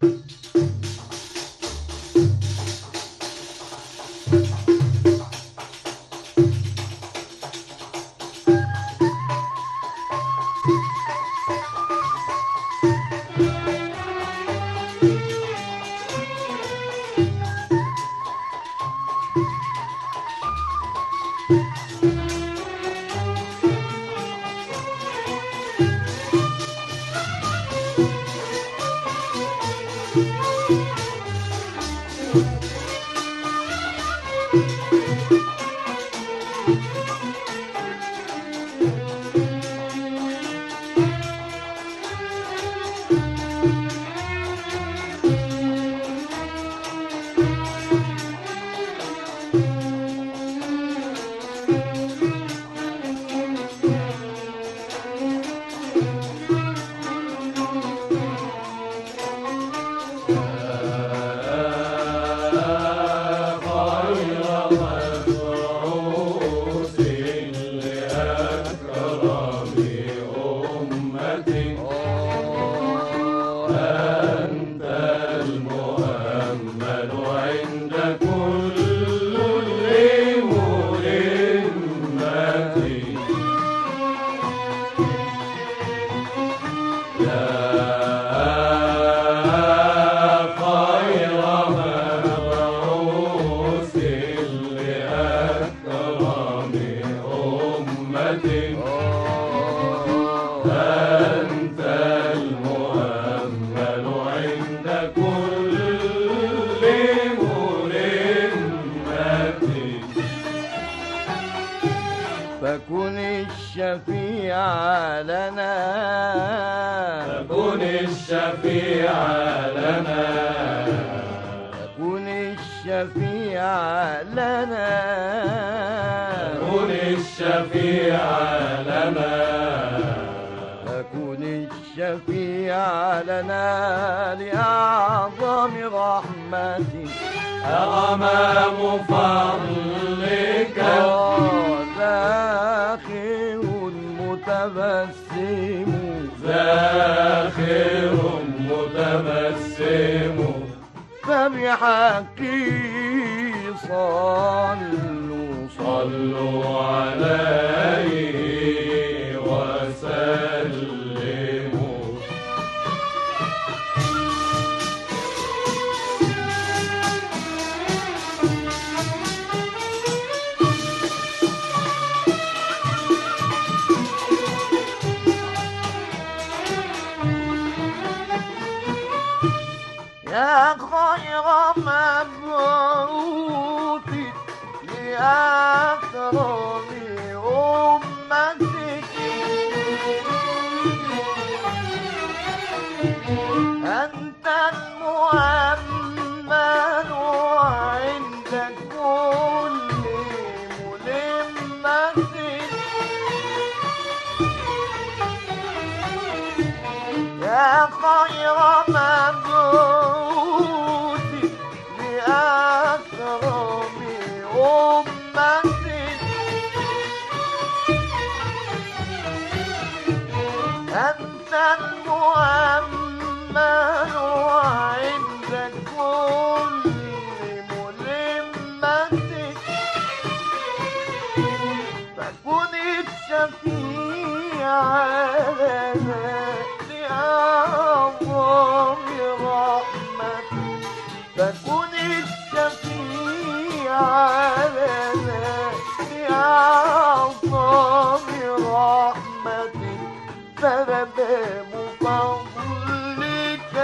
فكن لنا. كن الشفيع لنا. كن الشفيع لنا. كن الشفيع لنا. كن الشفيع لنا لأعظم رحمتك أغمام فضلك متبسم زاخر متبسم فبحقي صلوا. صلوا عليه. فكن الشفيع لنا لأعظم رحمتك فمدام فضلك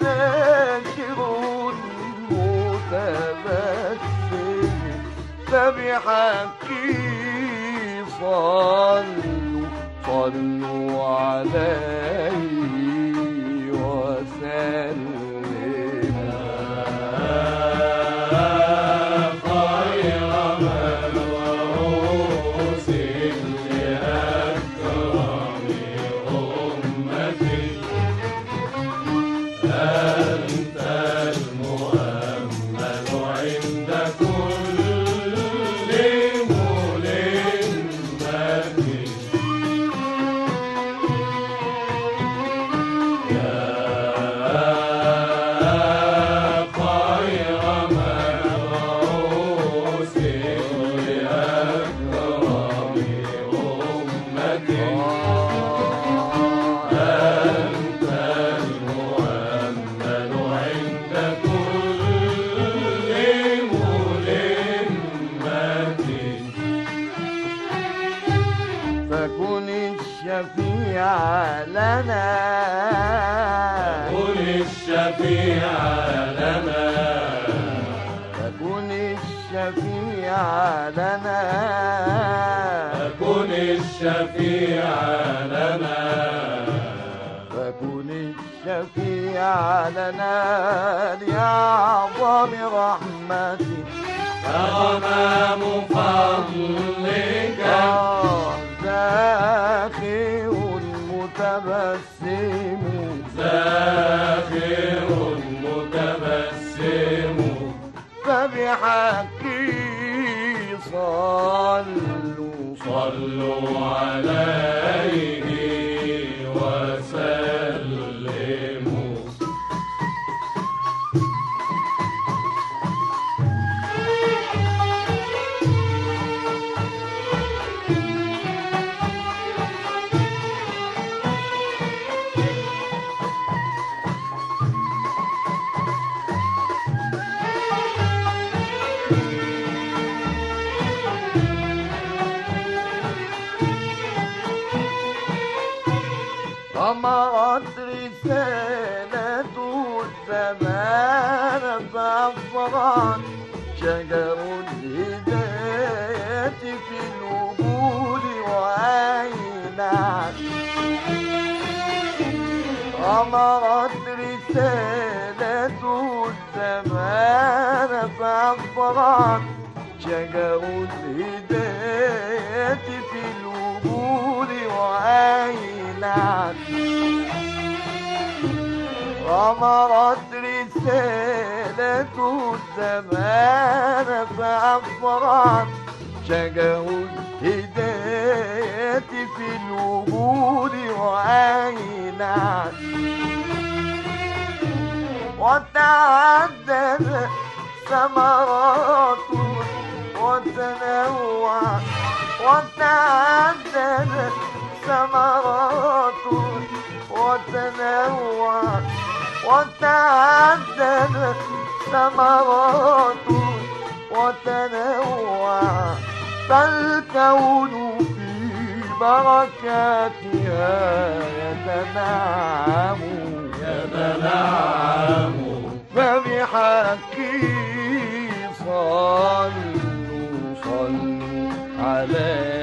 ذاكر متبسم فبحقي صلوا صلوا عليه time. لنا كن الشفيع لنا. فكن الشفيع لنا لأعظم رحمتك غمام فضلك زاخر متبسم زاخر متبسم فبحقي صلوا شجر الهداية في الوجود وأينعت أمرت رسالة الزمان فأفرعت شجر الهداية في الوجود وأينعت غمرت رسالة الزمان فأفرعت شجر الهداية في الوجود وأينعت وتعدد ثمرات وتنوع. وتعدد ثمرات وتنوع. وتعدد ثمرات وتنوع فالكون في بركاتها يتنعم يتنعم فبحقي صلوا صلوا عليه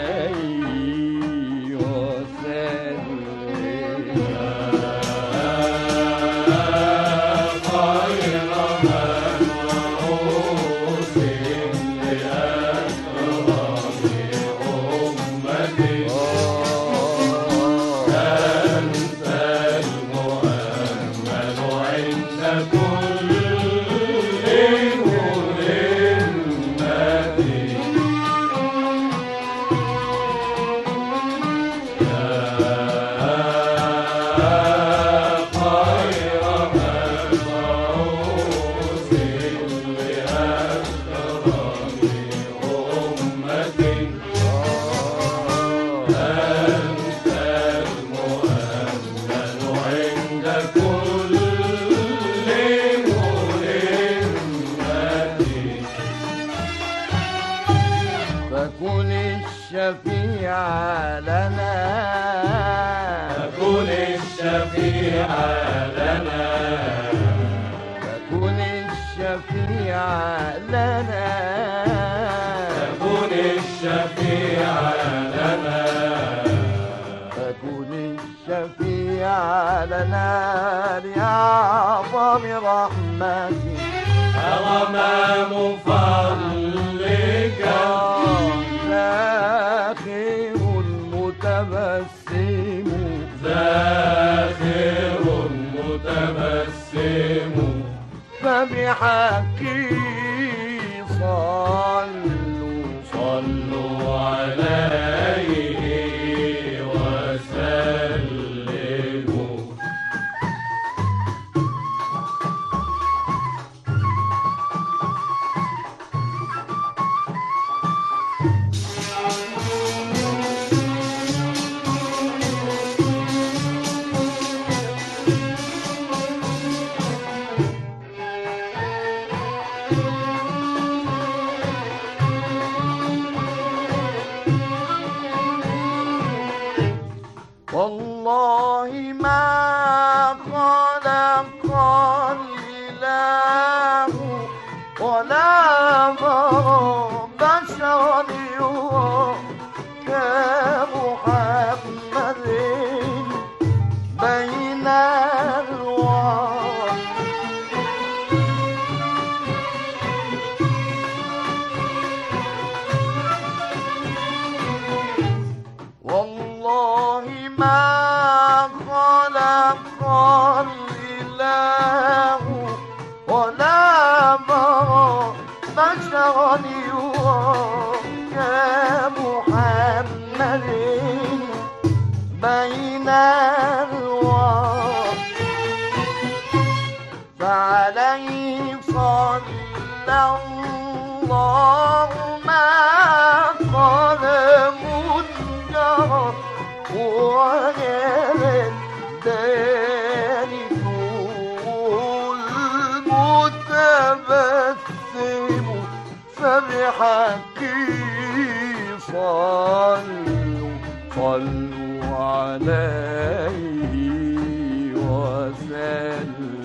رحمتك. غمام فضلك. زاخر متبسم. زاخر متبسم. فبحقي صلوا ما الله ما قلم جرى ويلدان المتبسم فبحقي صلوا صلوا عليه وسلموا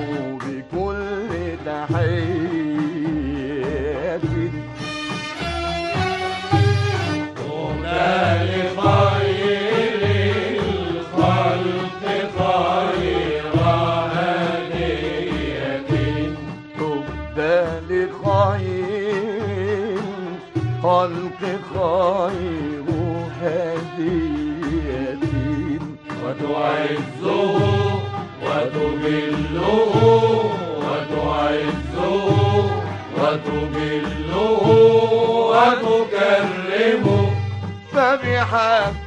وتجله وتكرمه. فبحقي صار